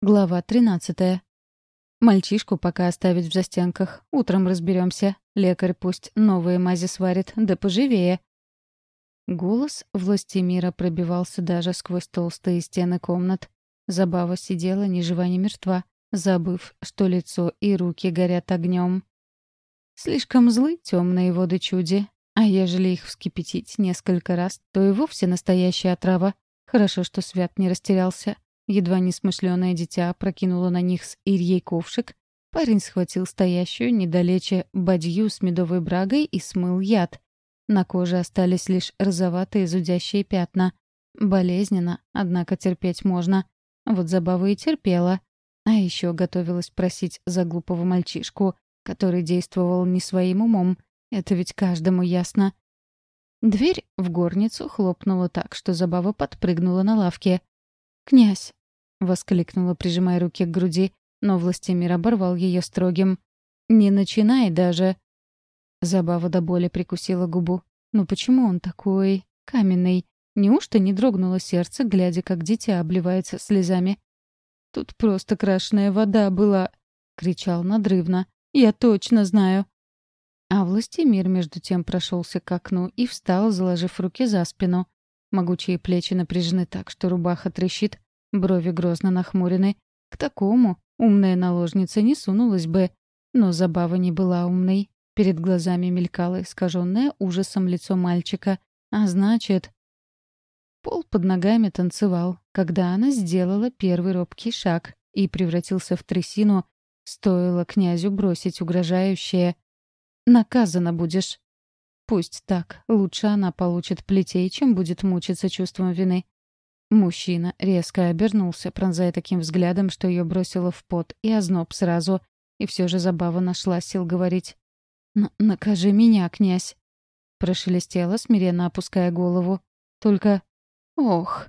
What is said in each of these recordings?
Глава 13. Мальчишку пока оставить в застенках. Утром разберемся. Лекарь пусть новые мази сварит, да поживее. Голос власти мира пробивался даже сквозь толстые стены комнат. Забава сидела ни жива, ни мертва, забыв, что лицо и руки горят огнем. Слишком злы темные воды чуди, а ежели их вскипятить несколько раз, то и вовсе настоящая отрава. Хорошо, что Свят не растерялся. Едва несмышленое дитя прокинуло на них с Ирьей ковшик, парень схватил стоящую недалече бадью с медовой брагой и смыл яд. На коже остались лишь розоватые зудящие пятна. Болезненно, однако терпеть можно. Вот забава и терпела. А еще готовилась просить за глупого мальчишку, который действовал не своим умом. Это ведь каждому ясно. Дверь в горницу хлопнула так, что забава подпрыгнула на лавке. «Князь, — воскликнула, прижимая руки к груди, но Властимир оборвал ее строгим. «Не начинай даже!» Забава до боли прикусила губу. «Ну почему он такой... каменный? Неужто не дрогнуло сердце, глядя, как дитя обливается слезами?» «Тут просто крашеная вода была!» — кричал надрывно. «Я точно знаю!» А Властимир между тем прошелся к окну и встал, заложив руки за спину. Могучие плечи напряжены так, что рубаха трещит, Брови грозно нахмурены. К такому умная наложница не сунулась бы. Но забава не была умной. Перед глазами мелькало искаженное ужасом лицо мальчика. А значит... Пол под ногами танцевал, когда она сделала первый робкий шаг и превратился в трясину, стоило князю бросить угрожающее. «Наказана будешь». Пусть так, лучше она получит плетей, чем будет мучиться чувством вины. Мужчина резко обернулся, пронзая таким взглядом, что ее бросило в пот и озноб сразу. И все же забава нашла сил говорить. «Накажи меня, князь!» Прошелестела, смиренно опуская голову. Только... Ох!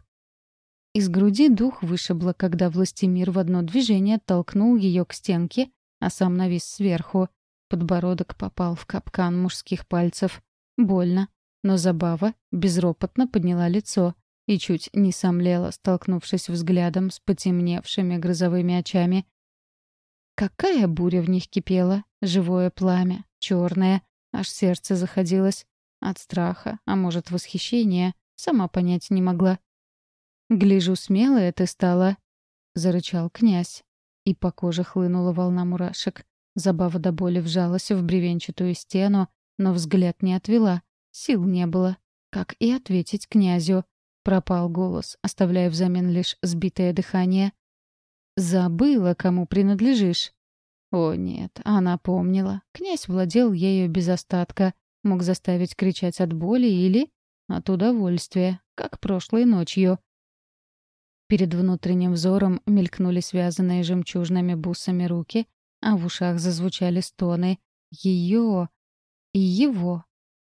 Из груди дух вышибло, когда Властимир в одно движение толкнул ее к стенке, а сам навис сверху. Подбородок попал в капкан мужских пальцев. Больно. Но забава безропотно подняла лицо и чуть не сомлела, столкнувшись взглядом с потемневшими грозовыми очами. Какая буря в них кипела, живое пламя, черное, аж сердце заходилось. От страха, а может, восхищения, сама понять не могла. «Гляжу, смелая ты стала», — зарычал князь. И по коже хлынула волна мурашек. Забава до боли вжалась в бревенчатую стену, но взгляд не отвела, сил не было. Как и ответить князю. Пропал голос, оставляя взамен лишь сбитое дыхание. «Забыла, кому принадлежишь». О нет, она помнила. Князь владел ею без остатка, мог заставить кричать от боли или от удовольствия, как прошлой ночью. Перед внутренним взором мелькнули связанные жемчужными бусами руки, а в ушах зазвучали стоны. Ее и его.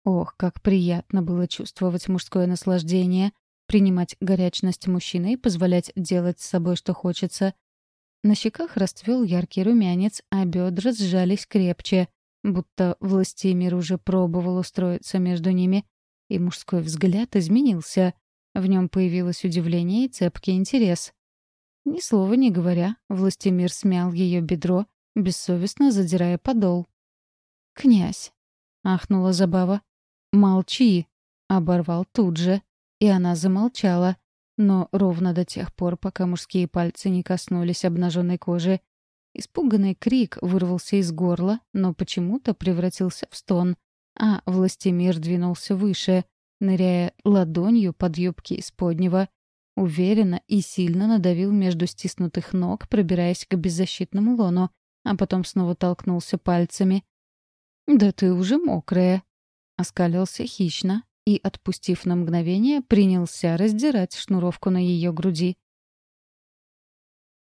Ох, как приятно было чувствовать мужское наслаждение, принимать горячность мужчины и позволять делать с собой, что хочется. На щеках расцвел яркий румянец, а бедра сжались крепче, будто Властимир уже пробовал устроиться между ними. И мужской взгляд изменился. В нем появилось удивление и цепкий интерес. Ни слова не говоря, Властимир смял ее бедро, бессовестно задирая подол. «Князь!» — ахнула Забава. «Молчи!» — оборвал тут же. И она замолчала, но ровно до тех пор, пока мужские пальцы не коснулись обнаженной кожи. Испуганный крик вырвался из горла, но почему-то превратился в стон, а Властимир двинулся выше, ныряя ладонью под юбки исподнего, уверенно и сильно надавил между стиснутых ног, пробираясь к беззащитному лону, а потом снова толкнулся пальцами. «Да ты уже мокрая!» — оскалился хищно, и, отпустив на мгновение, принялся раздирать шнуровку на ее груди.